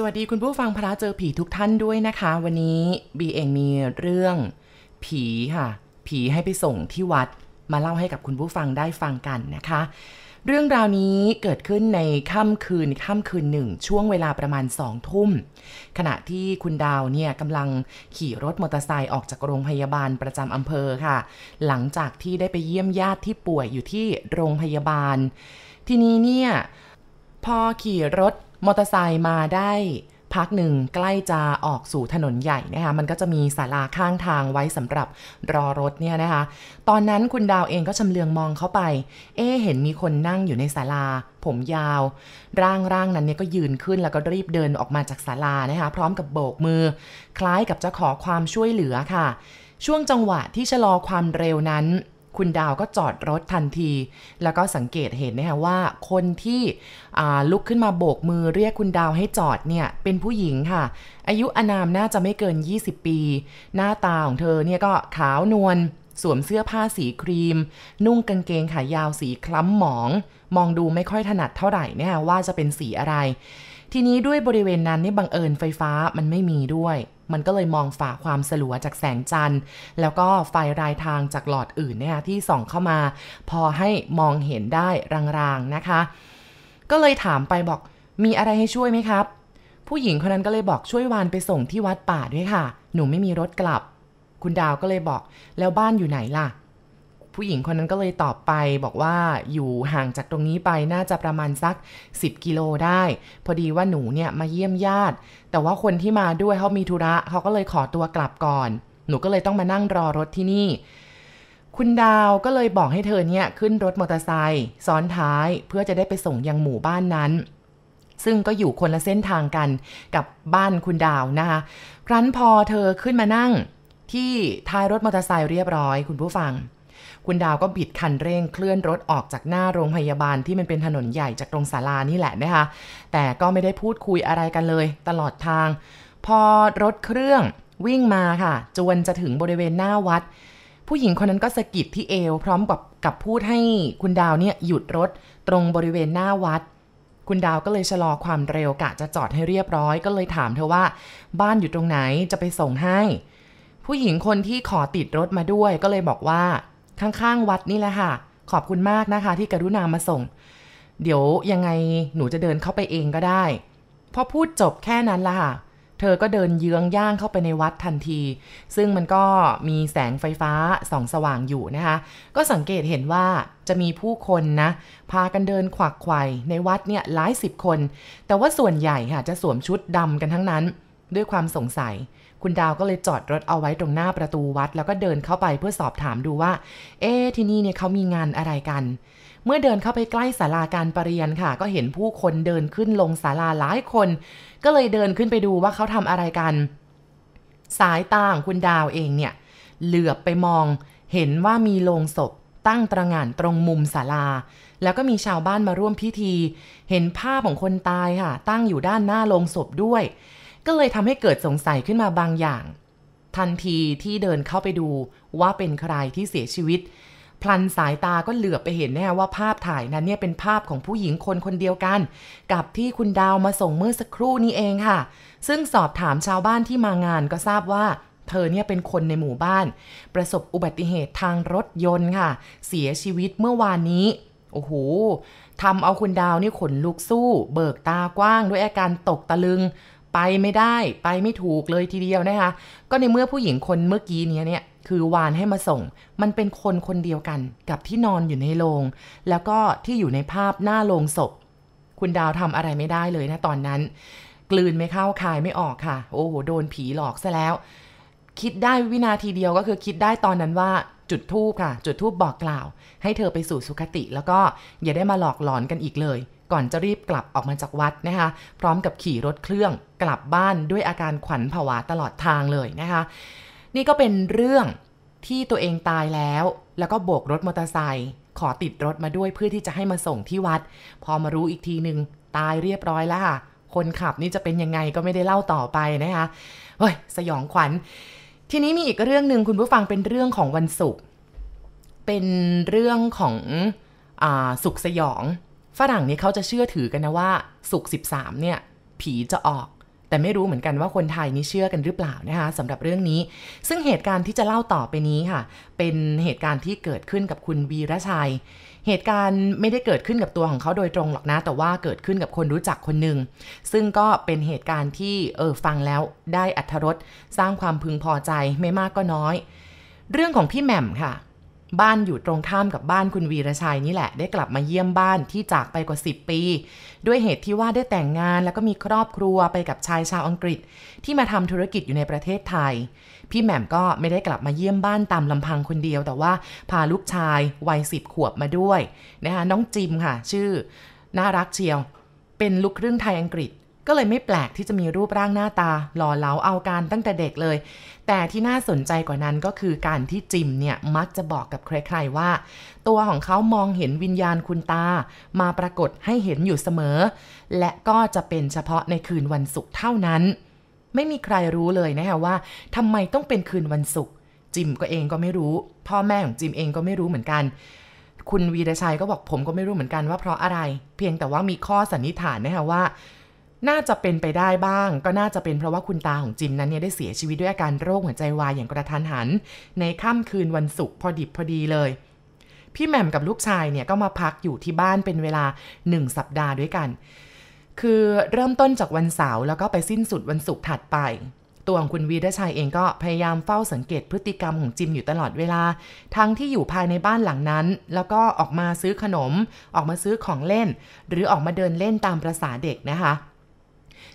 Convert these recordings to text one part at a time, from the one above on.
สวัสดีคุณผู้ฟังพระเจอผีทุกท่านด้วยนะคะ วันนี้บีเองมีเรื่องผีค่ะ ผีให้ไปส่งที่วัด มาเล่าให้กับคุณผู้ฟังได้ฟังกันนะคะ เรื่องราวนี้เกิดขึ้นในค่ำคืนค่ำคืนหนึ่ง ช่วงเวลาประมาณสองทุ่ม ขณะที่คุณดาวเนี่ยกำลังขี่รถมอเตอร์ไซค์ออกจากโรงพยาบาลประจำอำเภอค่ะ หลังจากที่ได้ไปเยี่ยมญาติที่ป่วยอยู่ที่โรงพยาบาล ทีนี้เนี่ยพอขี่รถ มอเตอร์ไซค์มาได้พักหนึ่งใกล้จะออกสู่ถนนใหญ่นะคะมันก็จะมีศาลาข้างทางไว้สำหรับรอรถเนี่ยนะคะ ตอนนั้นคุณดาวเองก็ชำเลืองมองเข้าไป เอ๊เห็นมีคนนั่งอยู่ในศาลา ผมยาว ร่างร่างนั้นเนี่ยก็ยืนขึ้นแล้วก็รีบเดินออกมาจากศาลานะคะพร้อมกับโบกมือ คล้ายกับจะขอความช่วยเหลือค่ะ ช่วงจังหวะที่ชะลอความเร็วนั้น คุณดาวก็จอดรถทันที แล้วก็สังเกตเห็นนะคะว่าคนที่ลุกขึ้นมาโบกมือเรียกคุณดาวให้จอดเนี่ยเป็นผู้หญิงค่ะ อายุอานามน่าจะไม่เกิน 20 ปี หน้าตาของเธอเนี่ยก็ขาวนวล สวมเสื้อผ้าสีครีม นุ่งกางเกงขายาวสีคล้ำหมอง มองดูไม่ค่อยถนัดเท่าไหร่เนะคะว่าจะเป็นสีอะไร ทีนี้ด้วยบริเวณนั้นนี่บังเอิญไฟฟ้ามันไม่มีด้วย มันก็เลยมองฝ่าความสลัวจากแสงจันทร์ แล้วก็ไฟรายทางจากหลอดอื่นเนี่ยที่ส่องเข้ามา พอให้มองเห็นได้รางๆนะคะ ก็เลยถามไปบอกมีอะไรให้ช่วยไหมครับ ผู้หญิงคนนั้นก็เลยบอกช่วยวานไปส่งที่วัดป่าด้วยค่ะ หนูไม่มีรถกลับ คุณดาวก็เลยบอก แล้วบ้านอยู่ไหนล่ะ ผู้หญิงคนนั้นก็เลยตอบไปบอกว่าอยู่ห่างจากตรงนี้ไปน่าจะประมาณสัก 10 กิโลได้ พอดีว่าหนูเนี่ยมาเยี่ยมญาติ แต่ว่าคนที่มาด้วยเขามีธุระเขาก็เลยขอตัวกลับก่อน หนูก็เลยต้องมานั่งรอรถที่นี่ คุณดาวก็เลยบอกให้เธอเนี่ยขึ้นรถมอเตอร์ไซค์ซ้อนท้ายเพื่อจะได้ไปส่งยังหมู่บ้านนั้นซึ่งก็อยู่คนละเส้นทางกันกับบ้านคุณดาวนะคะ ครั้นพอเธอขึ้นมานั่ง ที่ท้ายรถมอเตอร์ไซค์เรียบร้อย คุณผู้ฟัง คุณดาวก็บิดคันเร่งเคลื่อนรถออกจากหน้าโรงพยาบาลที่มันเป็นถนนใหญ่จากตรงศาลานี่แหละนะคะ แต่ก็ไม่ได้พูดคุยอะไรกันเลย ตลอดทาง พอรถเครื่องวิ่งมาค่ะ จวนจะถึงบริเวณหน้าวัด ผู้หญิงคนนั้นก็สะกิดที่เอว พร้อมกับกับพูดให้คุณดาวเนี่ยหยุดรถตรงบริเวณหน้าวัด คุณดาวก็เลยชะลอความเร็วกะจะจอดให้เรียบร้อย ก็เลยถามเธอว่า บ้านอยู่ตรงไหนจะไปส่งให้ ผู้หญิงคนที่ขอติดรถมาด้วยก็เลยบอกว่าข้างๆวัดนี่แหละค่ะ ขอบคุณมากนะคะ ที่กรุณามาส่ง เดี๋ยวยังไงหนูจะเดินเข้าไปเองก็ได้ พอพูดจบแค่นั้นละค่ะ เธอก็เดินเยื้องย่างเข้าไปในวัดทันที ซึ่งมันก็มีแสงไฟฟ้าส่องสว่างอยู่นะคะ ก็สังเกตเห็นว่าจะมีผู้คนนะ พากันเดินขวักไขว่ในวัดเนี่ยหลายสิบคน แต่ว่าส่วนใหญ่ค่ะจะสวมชุดดำกันทั้งนั้น ด้วยความสงสัย คุณดาวก็เลยจอดรถเอาไว้ตรงหน้าประตูวัด แล้วก็เดินเข้าไปเพื่อสอบถามดูว่า เอ๊ที่นี่เนี่ยเขามีงานอะไรกัน เมื่อเดินเข้าไปใกล้ศาลาการประเรียนค่ะ ก็เห็นผู้คนเดินขึ้นลงศาลาหลายคน ก็เลยเดินขึ้นไปดูว่าเขาทำอะไรกัน สายตาของคุณดาวเองเนี่ยเหลือบไปมอง เห็นว่ามีโลงศพตั้งตระงานตรงมุมศาลา แล้วก็มีชาวบ้านมาร่วมพิธี เห็นภาพของคนตายค่ะ ตั้งอยู่ด้านหน้าโลงศพด้วย ก็เลยทำให้เกิดสงสัยขึ้นมาบางอย่าง ทันทีที่เดินเข้าไปดูว่าเป็นใครที่เสียชีวิต พลันสายตาก็เหลือบไปเห็นแน่ว่าภาพถ่ายนั้นเนี่ยเป็นภาพของผู้หญิงคนคนเดียวกัน กับที่คุณดาวมาส่งเมื่อสักครู่นี้เองค่ะ ซึ่งสอบถามชาวบ้านที่มางานก็ทราบว่าเธอเนี่ยเป็นคนในหมู่บ้าน ประสบอุบัติเหตุทางรถยนต์ค่ะ เสียชีวิตเมื่อวานนี้ โอ้โหทำเอาคุณดาวนี่ขนลุกสู้ เบิกตากว้างด้วยอาการตกตะลึง ไปไม่ได้ไปไม่ถูกเลยทีเดียวนะคะ ก็ในเมื่อผู้หญิงคนเมื่อกี้นี้เนี่ยคือวานให้มาส่ง มันเป็นคนคนเดียวกันกับที่นอนอยู่ในโรงแล้วก็ที่อยู่ในภาพหน้าโรงศพ คุณดาวทำอะไรไม่ได้เลยนะตอนนั้น กลืนไม่เข้าคายไม่ออกค่ะ โอ้โหโดนผีหลอกซะแล้ว คิดได้วินาทีเดียวก็คือคิดได้ตอนนั้นว่าจุดทูบค่ะ จุดทูบบอกกล่าว ให้เธอไปสู่สุคติ แล้วก็อย่าได้มาหลอกหลอนกันอีกเลย ก่อนจะรีบกลับออกมาจากวัดนะคะ พร้อมกับขี่รถเครื่องกลับบ้านด้วยอาการขวัญผวาตลอดทางเลยนะคะ นี่ก็เป็นเรื่องที่ตัวเองตายแล้ว แล้วก็โบกรถมอเตอร์ไซค์ขอติดรถมาด้วยเพื่อที่จะให้มาส่งที่วัด พอมารู้อีกทีหนึ่งตายเรียบร้อยแล้วค่ะ คนขับนี่จะเป็นยังไงก็ไม่ได้เล่าต่อไปนะคะเฮ้ยสยองขวัญ ทีนี้มีอีกเรื่องหนึ่งคุณผู้ฟังเป็นเรื่องของวันศุกร์เป็นเรื่องของอสุขสยอง ฝรั่งนี่เขาจะเชื่อถือกันนะว่าสุก13 เนี่ย ผีจะออก แต่ไม่รู้เหมือนกันว่าคนไทยนี่เชื่อกันหรือเปล่านะคะสำหรับเรื่องนี้ ซึ่งเหตุการณ์ที่จะเล่าต่อไปนี้ค่ะ เป็นเหตุการณ์ที่เกิดขึ้นกับคุณวีรชัย เหตุการณ์ไม่ได้เกิดขึ้นกับตัวของเขาโดยตรงหรอกนะ แต่ว่าเกิดขึ้นกับคนรู้จักคนหนึ่งซึ่งก็เป็นเหตุการณ์ที่เออฟังแล้วได้อัธรสสร้างความพึงพอใจไม่มากก็น้อย เรื่องของพี่แหม่มค่ะ บ้านอยู่ตรงข้ามกับบ้านคุณวีรชัยนี่แหละ ได้กลับมาเยี่ยมบ้านที่จากไปกว่า 10 ปี ด้วยเหตุที่ว่าได้แต่งงานแล้วก็มีครอบครัวไปกับชายชาวอังกฤษ ที่มาทำธุรกิจอยู่ในประเทศไทย พี่แหม่มก็ไม่ได้กลับมาเยี่ยมบ้านตามลำพังคนเดียว แต่ว่าพาลูกชายวัยสิบขวบมาด้วยนะคะน้องจิมค่ะ ชื่อ น่ารักเชียว เป็นลูกครึ่งไทยอังกฤษ ก็เลยไม่แปลกที่จะมีรูปร่างหน้าตา หล่อเหลาเอาการตั้งแต่เด็กเลย แต่ที่น่าสนใจกว่านั้นก็คือการที่จิมเนี่ยมักจะบอกกับใครๆว่า ตัวของเขามองเห็นวิญญาณคุณตา มาปรากฏให้เห็นอยู่เสมอ และก็จะเป็นเฉพาะในคืนวันศุกร์เท่านั้น ไม่มีใครรู้เลยนะคะว่าทำไมต้องเป็นคืนวันศุกร์จิมก็เองก็ไม่รู้ พ่อแม่ของจิมเองก็ไม่รู้เหมือนกัน คุณวีรชัยก็บอกผมก็ไม่รู้เหมือนกันว่าเพราะอะไร เพียงแต่ว่ามีข้อสันนิษฐานนะคะว่า น่าจะเป็นไปได้บ้าง ก็น่าจะเป็นเพราะว่าคุณตาของจิมนั้นเนี่ยได้เสียชีวิตด้วยอาการโรคหัวใจวายอย่างกระทันหัน ในค่ำคืนวันศุกร์พอดิบพอดีเลย พี่แหม่มกับลูกชายเนี่ยก็มาพักอยู่ที่บ้านเป็นเวลาหนึ่งสัปดาห์ด้วยกัน คือเริ่มต้นจากวันเสาร์แล้วก็ไปสิ้นสุดวันศุกร์ถัดไป ตัวของคุณวีรชัยเองก็พยายามเฝ้าสังเกตพฤติกรรมของจิมอยู่ตลอดเวลา ทั้งที่อยู่ภายในบ้านหลังนั้น แล้วก็ออกมาซื้อขนม ออกมาซื้อของเล่น หรือออกมาเดินเล่นตามประษาเด็กนะคะ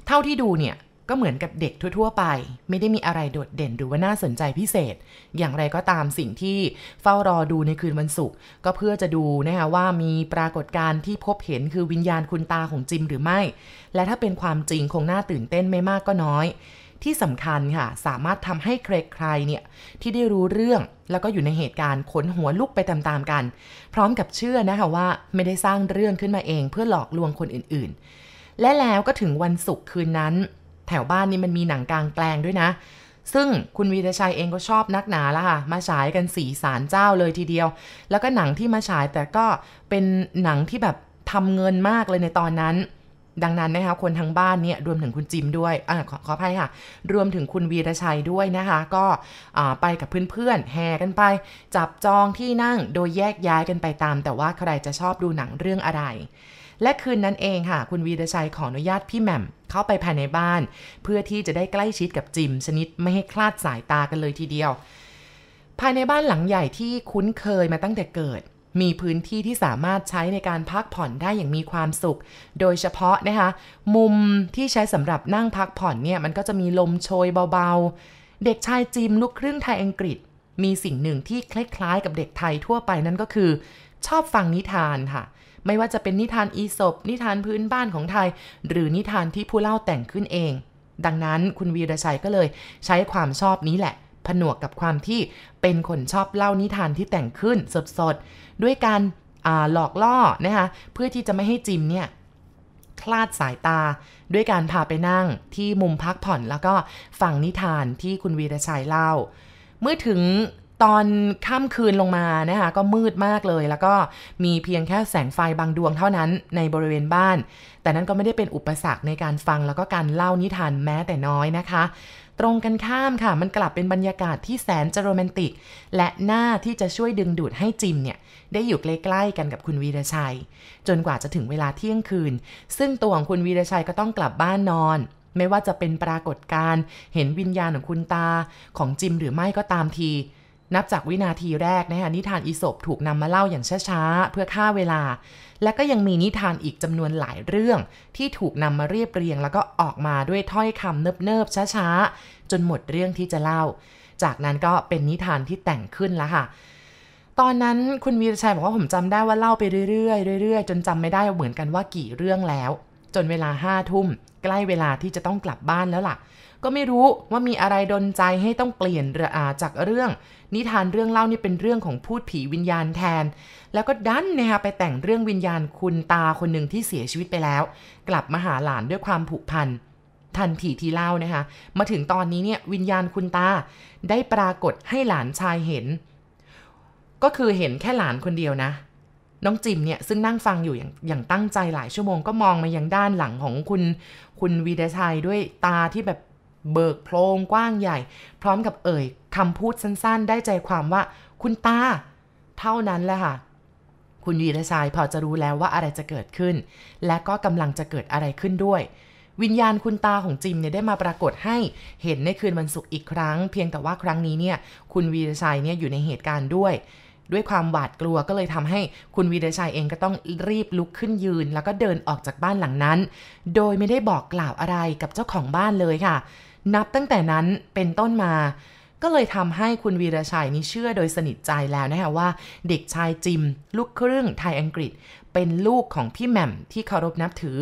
เท่าที่ดูเนี่ยก็เหมือนกับเด็กทั่ว ๆ ไป ไม่ได้มีอะไรโดดเด่นหรือว่าน่าสนใจพิเศษ อย่างไรก็ตามสิ่งที่เฝ้ารอดูในคืนวันศุกร์ก็เพื่อจะดูนะคะว่ามีปรากฏการณ์ที่พบเห็นคือวิญญาณคุณตาของจิมหรือไม่ และถ้าเป็นความจริงคงน่าตื่นเต้นไม่มากก็น้อย ที่สำคัญค่ะ สามารถทำให้ใครๆเนี่ยที่ได้รู้เรื่องแล้วก็อยู่ในเหตุการณ์ขนหัวลุกไปตามๆกัน พร้อมกับเชื่อนะคะว่าไม่ได้สร้างเรื่องขึ้นมาเองเพื่อหลอกลวงคนอื่นๆ และแล้วก็ถึงวันศุกร์คืนนั้น แถวบ้านนี่มันมีหนังกลางแปลงด้วยนะ ซึ่งคุณวีรชัยเองก็ชอบนักหนาละค่ะ มาฉายกันสีสารเจ้าเลยทีเดียว แล้วก็หนังที่มาฉายแต่ก็เป็นหนังที่แบบทำเงินมากเลยในตอนนั้น ดังนั้นนะคะคนทั้งบ้านเนี่ยรวมถึงคุณจิมด้วยอขอขออภัยค่ะ รวมถึงคุณวีรชัยด้วยนะคะ ก็ไปกับเพื่อนๆแห่กันไป จับจองที่นั่งโดยแยกย้ายกันไปตาม แต่ว่าใครจะชอบดูหนังเรื่องอะไร และคืนนั้นเองค่ะ คุณวีรชัยขออนุญาตพี่แหม่มเข้าไปภายในบ้าน เพื่อที่จะได้ใกล้ชิดกับจิมชนิดไม่ให้คลาดสายตากันเลยทีเดียว ภายในบ้านหลังใหญ่ที่คุ้นเคยมาตั้งแต่เกิด มีพื้นที่ที่สามารถใช้ในการพักผ่อนได้อย่างมีความสุข โดยเฉพาะนะคะ มุมที่ใช้สำหรับนั่งพักผ่อนเนี่ยมันก็จะมีลมโชยเบาๆ เด็กชายจิมลูกครึ่งไทยอังกฤษ มีสิ่งหนึ่งที่คล้ายๆกับเด็กไทยทั่วไปนั่นก็คือ ชอบฟังนิทานค่ะ ไม่ว่าจะเป็นนิทานอีสบนิทานพื้นบ้านของไทย หรือนิทานที่ผู้เล่าแต่งขึ้นเอง ดังนั้นคุณวีรชัยก็เลยใช้ความชอบนี้แหละ ผนวกกับความที่เป็นคนชอบเล่านิทานที่แต่งขึ้นสดๆด้วยการหลอกล่อนะคะเพื่อที่จะไม่ให้จิมเนี่ยคลาดสายตาด้วยการพาไปนั่งที่มุมพักผ่อนแล้วก็ฟังนิทานที่คุณวีรชัยเล่า เมื่อถึง ตอนค่ำคืนลงมานะคะก็มืดมากเลย แล้วก็มีเพียงแค่แสงไฟบางดวงเท่านั้นในบริเวณบ้าน แต่นั้นก็ไม่ได้เป็นอุปสรรคในการฟังแล้วก็การเล่านิทานแม้แต่น้อยนะคะ ตรงกันข้ามค่ะ มันกลับเป็นบรรยากาศที่แสนจะโรแมนติก และหน้าที่จะช่วยดึงดูดให้จิมเนี่ย ได้อยู่ใกล้ๆกันกับคุณวีรชัย จนกว่าจะถึงเวลาเที่ยงคืน ซึ่งตัวของคุณวีรชัยก็ต้องกลับบ้านนอนไม่ว่าจะเป็นปรากฏการณ์เห็นวิญญาณของคุณตาของจิมหรือไม่ก็ตามที นับจากวินาทีแรกนะคะนิทานอีสบถูกนำมาเล่าอย่างช้าๆ เพื่อฆ่าเวลา และก็ยังมีนิทานอีกจำนวนหลายเรื่อง ที่ถูกนำมาเรียบเรียง แล้วก็ออกมาด้วยถ้อยคำเนิบๆช้าๆ จนหมดเรื่องที่จะเล่า จากนั้นก็เป็นนิทานที่แต่งขึ้นแล้วค่ะตอนนั้นคุณวีรชัยบอกว่าผมจำได้ว่าเล่าไปเรื่อยๆเรื่อยๆ จนจำไม่ได้เหมือนกันว่ากี่เรื่องแล้ว จนเวลาห้าทุ่ม ใกล้เวลาที่จะต้องกลับบ้านแล้วล่ะ ก็ไม่รู้ว่ามีอะไรดนใจให้ต้องเปลี่ยนจากเรื่อง นิทานเรื่องเล่านี่เป็นเรื่องของพูดผีวิญญาณแทน แล้วก็ดันนะคะไปแต่งเรื่องวิญญาณคุณตาคนหนึ่งที่เสียชีวิตไปแล้ว กลับมาหาหลานด้วยความผูกพันทันทีที่เล่านะคะ มาถึงตอนนี้เนี่ยวิญญาณคุณตาได้ปรากฏให้หลานชายเห็น ก็คือเห็นแค่หลานคนเดียวนะ น้องจิมเนี่ยซึ่งนั่งฟังอยู่อย่างอย่างตั้งใจหลายชั่วโมงก็มองมายังด้านหลังของคุณคุณวีดชัยด้วยตาที่แบบ เบิกโพลงกว้างใหญ่ พร้อมกับเอ่ยคำพูดสั้นๆ ได้ใจความว่าคุณตา เท่านั้นแหละค่ะคุณวีรชัยพอจะรู้แล้วว่าอะไรจะเกิดขึ้น และก็กำลังจะเกิดอะไรขึ้นด้วย วิญญาณคุณตาของจิมเนี่ยได้มาปรากฏให้เห็นในคืนวันศุกร์อีกครั้ง เพียงแต่ว่าครั้งนี้เนี่ยคุณวีรชัยเนี่ยอยู่ในเหตุการณ์ด้วย ด้วยความหวาดกลัวก็เลยทำให้คุณวีรชัยเองก็ต้องรีบลุกขึ้นยืน แล้วก็เดินออกจากบ้านหลังนั้น โดยไม่ได้บอกกล่าวอะไรกับเจ้าของบ้านเลยค่ะ นับตั้งแต่นั้นเป็นต้นมา ก็เลยทำให้คุณวีรชัยนี่เชื่อโดยสนิทใจแล้วนะคะว่า เด็กชายจิม ลูกครึ่งไทยอังกฤษ เป็นลูกของพี่แหม่มที่เคารพนับถือ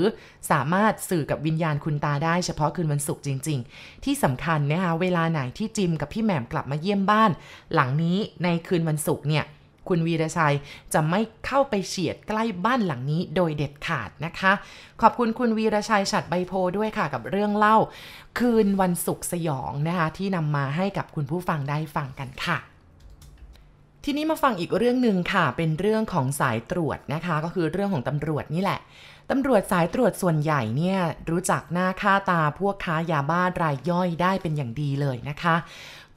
สามารถสื่อกับวิญญาณคุณตาได้เฉพาะคืนวันศุกร์จริง ๆ ที่สำคัญนะคะเวลาไหนที่จิมกับพี่แหม่มกลับมาเยี่ยมบ้าน หลังนี้ในคืนวันศุกร์เนี่ย คุณวีรชัยจะไม่เข้าไปเฉียดใกล้บ้านหลังนี้โดยเด็ดขาดนะคะ ขอบคุณคุณวีรชัยฉัดใบโพด้วยค่ะกับเรื่องเล่า คืนวันศุกร์สยองนะคะที่นำมาให้กับคุณผู้ฟังได้ฟังกันค่ะทีนี้มาฟังอีกเรื่องหนึ่งค่ะ เป็นเรื่องของสายตรวจนะคะ ก็คือเรื่องของตำรวจนี่แหละตำรวจสายตรวจส่วนใหญ่เนี่ยรู้จักหน้าค่าตาพวกค้ายาบ้ารายย่อยได้เป็นอย่างดีเลยนะคะ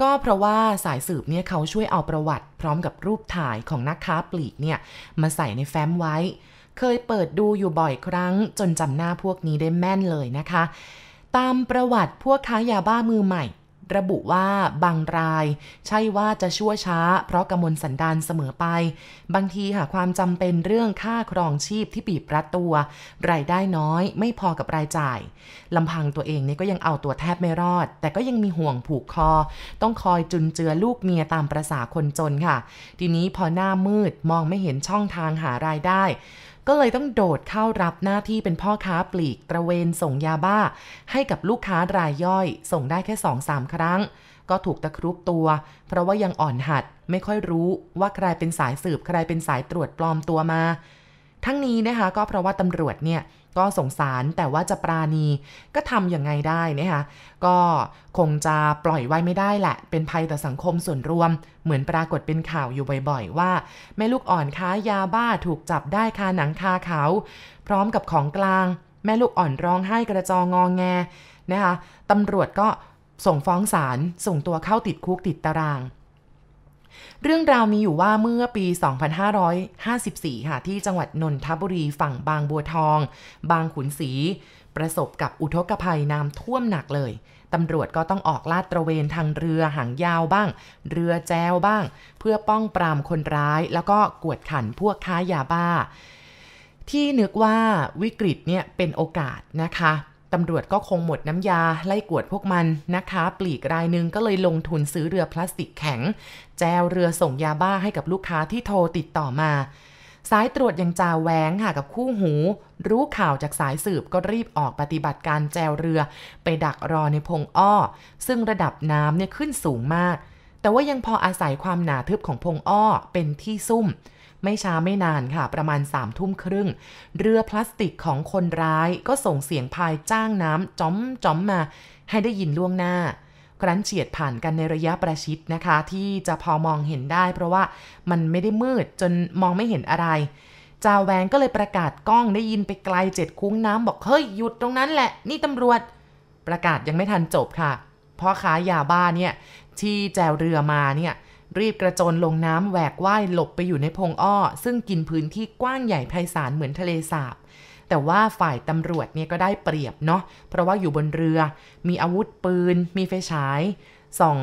ก็เพราะว่าสายสืบเนี่ยเขาช่วยเอาประวัติ พร้อมกับรูปถ่ายของนักค้าปลีกเนี่ยมาใส่ในแฟ้มไว้ เคยเปิดดูอยู่บ่อยครั้ง จนจำหน้าพวกนี้ได้แม่นเลยนะคะ ตามประวัติพวกค้ายาบ้ามือใหม่ ระบุว่าบางราย ใช่ว่าจะชั่วช้า เพราะกำมลสันดานเสมอไป บางทีหาความจำเป็นเรื่องค่าครองชีพที่บีบรัดตัว รายได้น้อยไม่พอกับรายจ่ายลำพังตัวเองนี่ก็ยังเอาตัวแทบไม่รอด แต่ก็ยังมีห่วงผูกคอ ต้องคอยจุนเจือลูกเมียตามประษาคนจนค่ะ ทีนี้พอหน้ามืดมองไม่เห็นช่องทางหารายได้ ก็เลยต้องโดดเข้ารับหน้าที่เป็นพ่อค้าปลีกตระเวนส่งยาบ้า ให้กับลูกค้ารายย่อย ส่งได้แค่สองสามครั้ง ก็ถูกตะครุบตัว เพราะว่ายังอ่อนหัดไม่ค่อยรู้ว่าใครเป็นสายสืบใครเป็นสายตรวจปลอมตัวมา ทั้งนี้นะคะก็เพราะว่าตำรวจเนี่ยก็สงสารแต่ว่าจะปราณีก็ทำยังไงได้นะคะก็คงจะปล่อยไว้ไม่ได้แหละ เป็นภัยต่อสังคมส่วนรวม เหมือนปรากฏเป็นข่าวอยู่บ่อยๆ ว่า แม่ลูกอ่อนค้ายาบ้าถูกจับได้คาหนังคาเขา พร้อมกับของกลาง แม่ลูกอ่อนร้องไห้กระจองงองแงนะคะตำรวจก็ส่งฟ้องศาลส่งตัวเข้าติดคุกติดตาราง เรื่องราวมีอยู่ว่าเมื่อปี 2554 ค่ะ ที่จังหวัดนนทบุรีฝั่งบางบัวทอง บางขุนศรีประสบกับอุทกภัยน้ำท่วมหนักเลยตำรวจก็ต้องออกลาดตระเวนทางเรือหางยาวบ้าง เรือแจวบ้าง เพื่อป้องปรามคนร้าย แล้วก็กวดขันพวกค้ายาบ้า ที่นึกว่าวิกฤตเนี่ยเป็นโอกาสนะคะ ตำรวจก็คงหมดน้ำยาไล่กวดพวกมันนะคะ ปลีกรายหนึ่งก็เลยลงทุนซื้อเรือพลาสติกแข็ง แจวเรือส่งยาบ้าให้กับลูกค้าที่โทรติดต่อมาสายตรวจยังจ่าแหวงค่ะกับคู่หู รู้ข่าวจากสายสืบก็รีบออกปฏิบัติการแจวเรือ ไปดักรอในพงอ้อ ซึ่งระดับน้ำเนี่ยขึ้นสูงมาก แต่ว่ายังพออาศัยความหนาทึบของพงอ้อเป็นที่ซุ่ม ไม่ช้าไม่นานค่ะ ประมาณ3ามทุ่มครึ่ง เรือพลาสติกของคนร้ายก็ส่งเสียงพายจ้างน้ำจ้อมจ้อมมาให้ได้ยินล่วงหน้า ครั้นเฉียดผ่านกันในระยะประชิดนะคะ ที่จะพอมองเห็นได้ เพราะว่ามันไม่ได้มืดจนมองไม่เห็นอะไรจาวแวงก็เลยประกาศกล้องได้ยินไปไกลเจ็ดคุ้งน้ำบอกเฮ้ยหยุดตรงนั้นแหละ นี่ตำรวจ ประกาศยังไม่ทันจบค่ะพ่อค้ายาบ้าเนี่ยที่แจวเรือมาเนี่ย รีบกระโจนลงน้ำแหวกว่ายหลบไปอยู่ในพงอ้อ ซึ่งกินพื้นที่กว้างใหญ่ไพศาลเหมือนทะเลสาบ แต่ว่าฝ่ายตำรวจเนี่ยก็ได้เปรียบเนาะเพราะว่าอยู่บนเรือ มีอาวุธปืน มีไฟฉายส่อง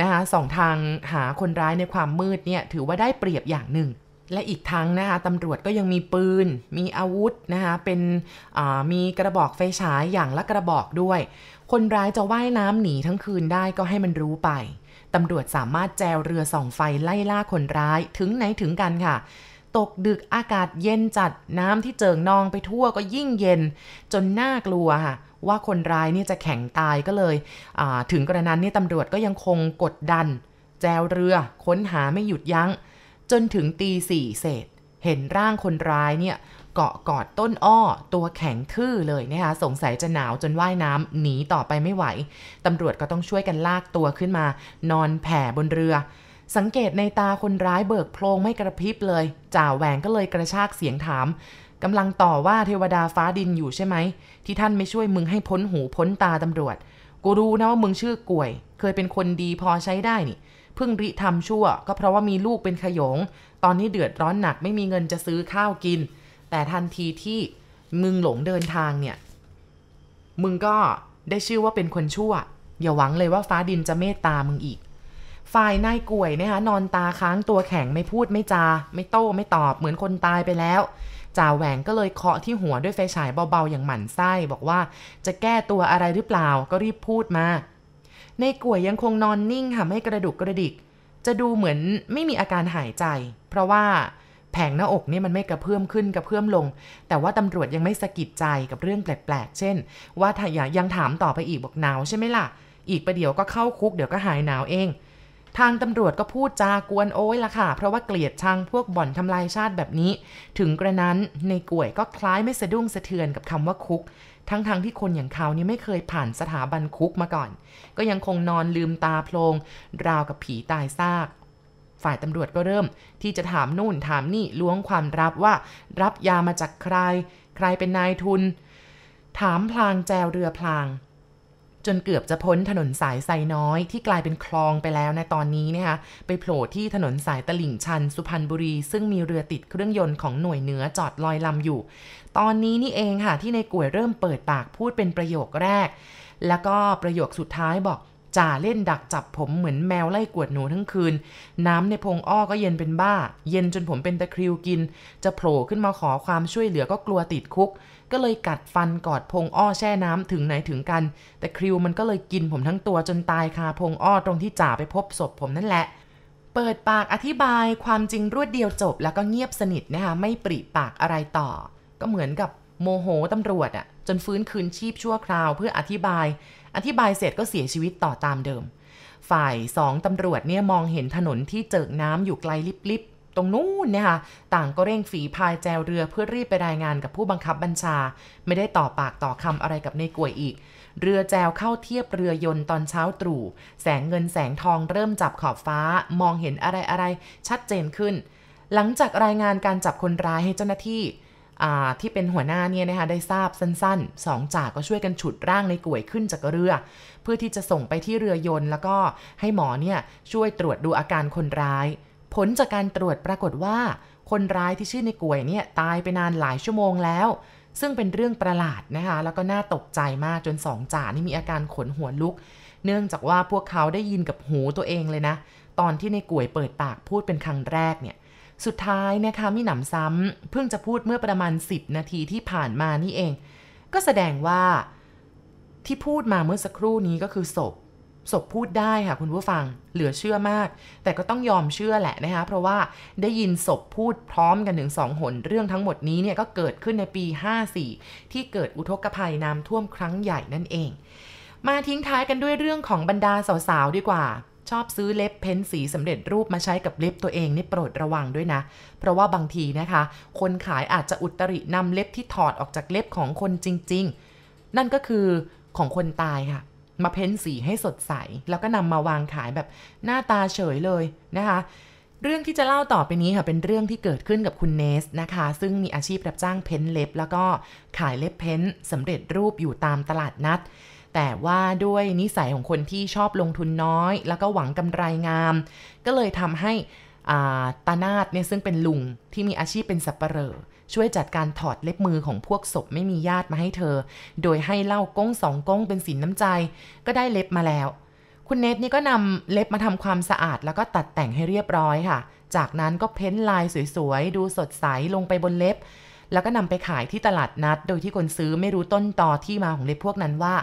นะคะส่องทางหาคนร้ายในความมืดเนี่ยถือว่าได้เปรียบอย่างหนึ่งและอีกทั้งนะคะตำรวจก็ยังมีปืน มีอาวุธนะคะเป็นมีกระบอกไฟฉายอย่างละกระบอกด้วย คนร้ายจะว่ายน้ำหนีทั้งคืนได้ก็ให้มันรู้ไป ตำรวจสามารถแจวเรือส่องไฟไล่ล่าคนร้ายถึงไหนถึงกันค่ะ ตกดึกอากาศเย็นจัดน้ำที่เจิงนองไปทั่วก็ยิ่งเย็น จนน่ากลัวค่ะ ว่าคนร้ายนี่จะแข็งตายก็เลย ถึงกระนั้นนี่ตำรวจก็ยังคงกดดัน แจวเรือค้นหาไม่หยุดยัง้ง จนถึงตีสี่เศษ เห็นร่างคนร้ายเนี่ย เกาะกอดต้นอ้อ ตัวแข็งทื่อเลยนะคะสงสัยจะหนาวจนว่ายน้ำหนีต่อไปไม่ไหวตำรวจก็ต้องช่วยกันลากตัวขึ้นมา นอนแผ่บนเรือ สังเกตในตาคนร้ายเบิกโพลงไม่กระพริบเลย จ่าแหวงก็เลยกระชากเสียงถามกำลังต่อว่าเทวดาฟ้าดินอยู่ใช่ไหม ที่ท่านไม่ช่วยมึงให้พ้นหูพ้นตาตำรวจ กูรู้นะว่ามึงชื่อกวย เคยเป็นคนดีพอใช้ได้นี่เพิ่งริทำชั่ว ก็เพราะว่ามีลูกเป็นขยง ตอนนี้เดือดร้อนหนักไม่มีเงินจะซื้อข้าวกิน แต่ทันทีที่มึงหลงเดินทางเนี่ย มึงก็ได้ชื่อว่าเป็นคนชั่ว อย่าหวังเลยว่าฟ้าดินจะเมตตามึงอีก ฝ่ายนายก่วยนะคะนอนตาค้างตัวแข็งไม่พูดไม่จา ไม่โต้ไม่ตอบเหมือนคนตายไปแล้วจ่าแหวงก็เลยเคาะที่หัวด้วยไฟฉายเบาๆอย่างหมั่นไส้ บอกว่าจะแก้ตัวอะไรหรือเปล่าก็รีบพูดมา ในก่วยยังคงนอนนิ่งค่ะไม่กระดุกกระดิก จะดูเหมือนไม่มีอาการหายใจ เพราะว่า แผงหน้าอกนี่มันไม่กระเพื่อมขึ้นกระเพื่อมลง แต่ว่าตำรวจยังไม่สะกิดใจกับเรื่องแปลกๆ เช่น ว่าถ้ายังถามต่อไปอีกบอกหนาวใช่ไหมล่ะ อีกประเดี๋ยวก็เข้าคุกเดี๋ยวก็หายหนาวเอง ทางตำรวจก็พูดจากวนโอ้ยละค่ะ เพราะว่าเกลียดชังพวกบ่อนทำลายชาติแบบนี้ ถึงกระนั้นในก่วยก็คล้ายไม่สะดุ้งสะเทือนกับคำว่าคุกทั้งๆทที่คนอย่างเขานี่ไม่เคยผ่านสถาบันคุกมาก่อน ก็ยังคงนอนลืมตาโพลง ราวกับผีตายซาก ฝ่ายตำรวจก็เริ่ม ที่จะถามนู่นถามนี่ล้วงความรับว่า รับยามาจากใคร ใครเป็นนายทุน ถามพลางแจวเรือพลาง จนเกือบจะพ้นถนนสายไซน้อยที่กลายเป็นคลองไปแล้วในตอนนี้นะคะไปโผล่ที่ถนนสายตลิ่งชัน สุพรรณบุรี ซึ่งมีเรือติดเครื่องยนต์ของหน่วยเหนือจอดลอยลำอยู่ ตอนนี้นี่เองค่ะที่ในกวยเริ่มเปิดปากพูดเป็นประโยคแรก แล้วก็ประโยคสุดท้ายบอก จ่าเล่นดักจับผมเหมือนแมวไล่กวดหนูทั้งคืน น้ำในพงอ้อก็เย็นเป็นบ้า เย็นจนผมเป็นตะคริวกิน จะโผล่ขึ้นมาขอความช่วยเหลือก็กลัวติดคุก ก็เลยกัดฟันกอดพงอ้อแช่น้ำถึงไหนถึงกัน แต่คริวมันก็เลยกินผมทั้งตัวจนตายคาพงอ้อตรงที่จ่าไปพบศพผมนั่นแหละเปิดปากอธิบายความจริงรวดเดียวจบแล้วก็เงียบสนิทนะคะไม่ปริปากอะไรต่อ ก็เหมือนกับ โมโหตำรวจอะจนฟื้นคืนชีพชั่วคราวเพื่ออธิบาย อธิบายเสร็จก็เสียชีวิตต่อตามเดิม ฝ่ายสองตำรวจเนี่ยมองเห็นถนนที่เจิกน้ำอยู่ไกลลิบๆ ตรงนู้นเนี่ยค่ะ ต่างก็เร่งฝีพายแจวเรือเพื่อรีบไปรายงานกับผู้บังคับบัญชา ไม่ได้ต่อปากต่อคำอะไรกับในกวยอีก เรือแจวเข้าเทียบเรือยนต์ตอนเช้าตรู่ แสงเงินแสงทองเริ่มจับขอบฟ้า มองเห็นอะไรอะไรชัดเจนขึ้น หลังจากรายงานการจับคนร้ายให้เจ้าหน้าที่ ที่เป็นหัวหน้าเนี่ยนะคะได้ทราบสั้นๆสองจ่าก็ช่วยกันฉุดร่างในก่วยขึ้นจากเรือ เพื่อที่จะส่งไปที่เรือยนต์ แล้วก็ให้หมอเนี่ยช่วยตรวจดูอาการคนร้าย ผลจากการตรวจปรากฏว่า คนร้ายที่ชื่อในกวยเนี่ยตายไปนานหลายชั่วโมงแล้ว ซึ่งเป็นเรื่องประหลาดนะคะแล้วก็น่าตกใจมากจนสองจ่านี่มีอาการขนหัวลุก เนื่องจากว่าพวกเขาได้ยินกับหูตัวเองเลยนะ ตอนที่ในกวยเปิดปากพูดเป็นครั้งแรกเนี่ย สุดท้ายนะคะมีหนำซ้ำเพิ่งจะพูดเมื่อประมาณ 10 นาทีที่ผ่านมานี่เอง ก็แสดงว่าที่พูดมาเมื่อสักครู่นี้ก็คือศพศพพูดได้ค่ะคุณผู้ฟังเหลือเชื่อมาก แต่ก็ต้องยอมเชื่อแหละนะคะ เพราะว่าได้ยินศพพูดพร้อมกันถึงสองหน เรื่องทั้งหมดนี้เนี่ยก็เกิดขึ้นในปี 54 ที่เกิดอุทกภัยน้ำท่วมครั้งใหญ่นั่นเอง มาทิ้งท้ายกันด้วยเรื่องของบรรดาสาวๆดีกว่า ชอบซื้อเล็บเพ้นสีสำเร็จรูปมาใช้กับเล็บตัวเองนี่โปรดระวังด้วยนะ เพราะว่าบางทีนะคะ คนขายอาจจะอุตรินำเล็บที่ถอดออกจากเล็บของคนจริง ๆ นั่นก็คือของคนตายค่ะ มาเพ้นสีให้สดใส แล้วก็นำมาวางขายแบบหน้าตาเฉยเลยนะคะ เรื่องที่จะเล่าต่อไปนี้ค่ะเป็นเรื่องที่เกิดขึ้นกับคุณเนสนะคะ ซึ่งมีอาชีพรับจ้างเพ้นเล็บ แล้วก็ขายเล็บเพ้นสำเร็จรูปอยู่ตามตลาดนัด แต่ว่าด้วยนิสัยของคนที่ชอบลงทุนน้อย แล้วก็หวังกำไรงาม ก็เลยทำให้ตานาดเนี่ยซึ่งเป็นลุงที่มีอาชีพเป็นสับปเหร่อช่วยจัดการถอดเล็บมือของพวกศพไม่มีญาติมาให้เธอ โดยให้เล่าก้งสองก้งเป็นสินน้ำใจ ก็ได้เล็บมาแล้ว คุณเนทนี่ก็นำเล็บมาทำความสะอาด แล้วก็ตัดแต่งให้เรียบร้อยค่ะ จากนั้นก็เพ้นลายสวยๆ ดูสดใสลงไปบนเล็บ แล้วก็นำไปขายที่ตลาดนัด โดยที่คนซื้อไม่รู้ต้นตอที่มาของเล็บพวกนั้นว่า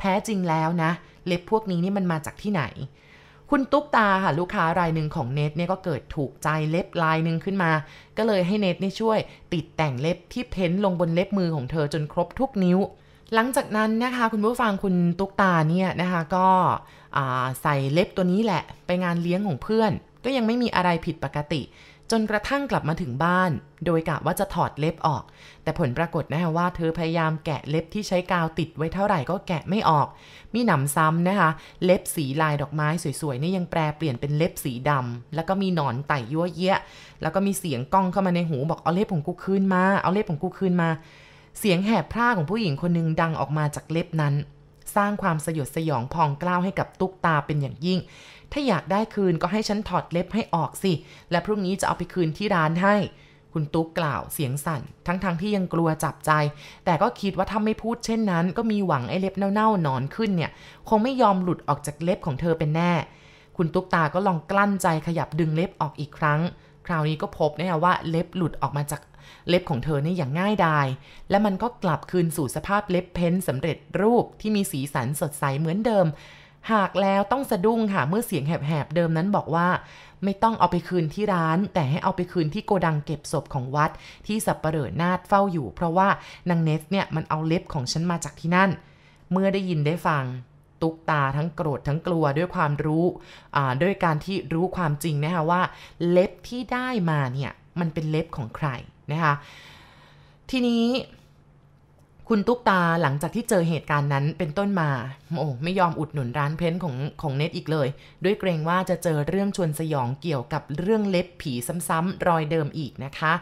แท้จริงแล้วนะ เล็บพวกนี้นี่มันมาจากที่ไหน คุณตุ๊กตาค่ะลูกค้ารายหนึ่งของเน็ตเนี่ยก็เกิดถูกใจเล็บลายหนึ่งขึ้นมา ก็เลยให้เน็ตนี่ช่วย ติดแต่งเล็บที่เพ้นลงบนเล็บมือของเธอจนครบทุกนิ้วหลังจากนั้นนะคะคุณผู้ฟังคุณตุ๊กตาเนี่ยนะคะก็ใส่เล็บตัวนี้แหละ ไปงานเลี้ยงของเพื่อน ก็ยังไม่มีอะไรผิดปกติ จนกระทั่งกลับมาถึงบ้าน โดยกะว่าจะถอดเล็บออก แต่ผลปรากฏนะคะว่าเธอพยายามแกะเล็บที่ใช้กาวติดไว้เท่าไหร่ก็แกะไม่ออก มีหนำซ้ำนะคะ เล็บสีลายดอกไม้สวยๆนี่ยังแปลเปลี่ยนเป็นเล็บสีดำแล้วก็มีหนอนไต่ยั่วเยะ แล้วก็มีเสียงก้องเข้ามาในหูบอกเอาเล็บของกูคืนมา เอาเล็บของกูคืนมา เสียงแหบพร่าของผู้หญิงคนหนึ่งดังออกมาจากเล็บนั้น สร้างความสยดสยองพองกล้าวให้กับตุ๊กตาเป็นอย่างยิ่ง ถ้าอยากได้คืนก็ให้ฉันถอดเล็บให้ออกสิ และพรุ่งนี้จะเอาไปคืนที่ร้านให้ คุณตุ๊กกล่าวเสียงสั่น ทั้งๆทที่ยังกลัวจับใจ แต่ก็คิดว่าถ้าไม่พูดเช่นนั้น ก็มีหวังไอ้เล็บเน่าๆนอนขึ้นเนี่ย คงไม่ยอมหลุดออกจากเล็บของเธอเป็นแน่ คุณตุ๊กตาก็ลองกลั้นใจขยับดึงเล็บออกอีกครั้ง คราวนี้ก็พบนะว่าเล็บหลุดออกมาจากเล็บของเธอเนี่ยอย่างง่ายดาย และมันก็กลับคืนสู่สภาพเล็บเพ้นสำเร็จรูปที่มีสีสันสดใสเหมือนเดิม หากแล้วต้องสะดุ้งค่ะเมื่อเสียงแหบๆเดิมนั้นบอกว่า ไม่ต้องเอาไปคืนที่ร้าน แต่ให้เอาไปคืนที่โกดังเก็บศพของวัด ที่สับปเหร่อนาดเฝ้าอยู่ เพราะว่านางเนสเนี่ยมันเอาเล็บของฉันมาจากที่นั่น เมื่อได้ยินได้ฟังตุกตาทั้งโกรธทั้งกลัวด้วยความรู้ด้วยการที่รู้ความจริงนะคะว่า เล็บที่ได้มาเนี่ยมันเป็นเล็บของใครนะคะ ทีนี้ คุณตุ๊กตาหลังจากที่เจอเหตุการณ์นั้นเป็นต้นมา โอ้ไม่ยอมอุดหนุนร้านเพ้นของของเน็ตอีกเลย ด้วยเกรงว่าจะเจอเรื่องชวนสยองเกี่ยวกับเรื่องเล็บผีซ้ำๆรอยเดิมอีกนะคะ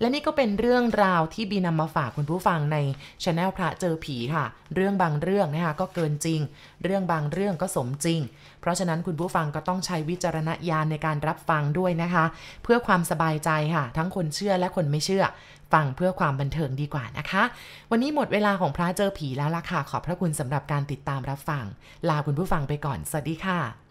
และนี่ก็เป็นเรื่องราวที่บีนำมาฝากคุณผู้ฟังในช anel พระเจอผีค่ะ เรื่องบางเรื่องนะคะก็เกินจริง เรื่องบางเรื่องก็สมจริง เพราะฉะนั้นคุณผู้ฟังก็ต้องใช้วิจารณญาณในการรับฟังด้วยนะคะ เพื่อความสบายใจค่ะ ทั้งคนเชื่อและคนไม่เชื่อ ฟังเพื่อความบันเทิงดีกว่านะคะ วันนี้หมดเวลาของพระเจอผีแล้วล่ะค่ะขอบพระคุณสำหรับการติดตามรับฟัง ลาคุณผู้ฟังไปก่อนสวัสดีค่ะ